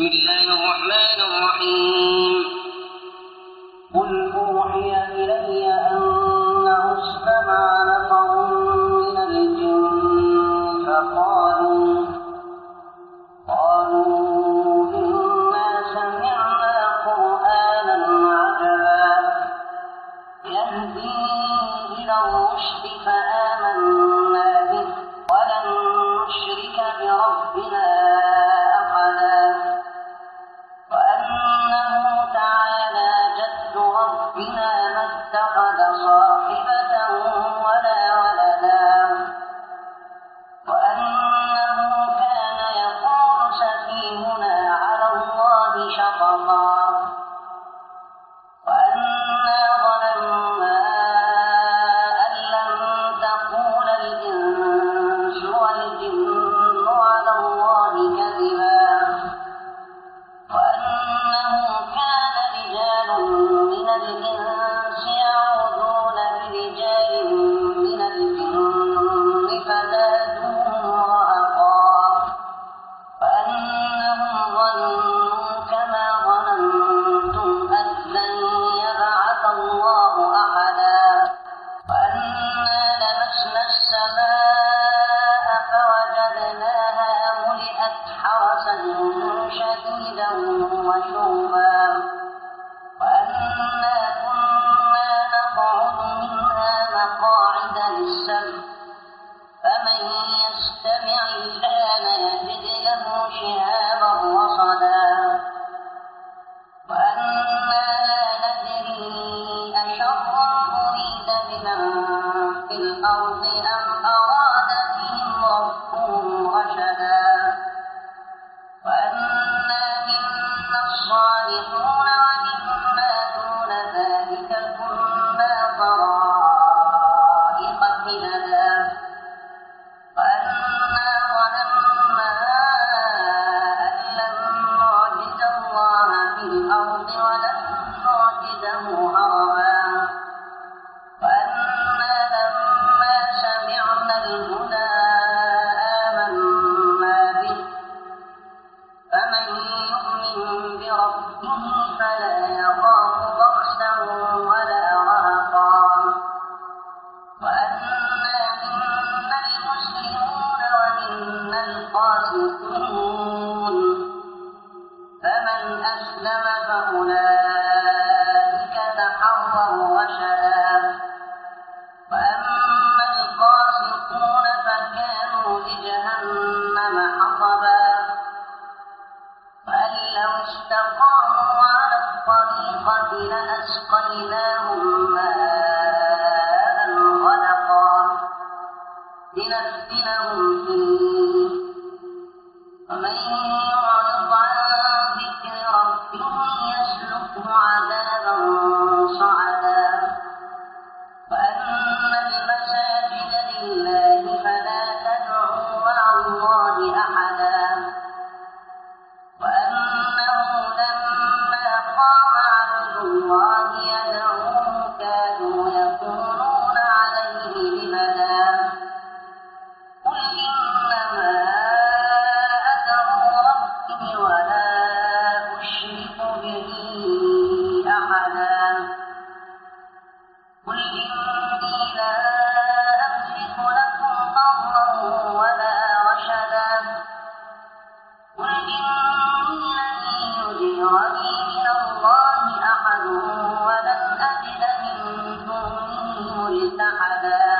بسم الله الرحمن الرحيم. قل الأرض أم أراد لأسقيناهم على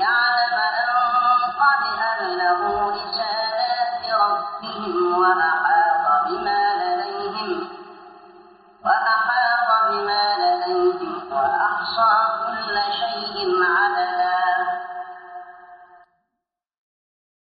ليعلم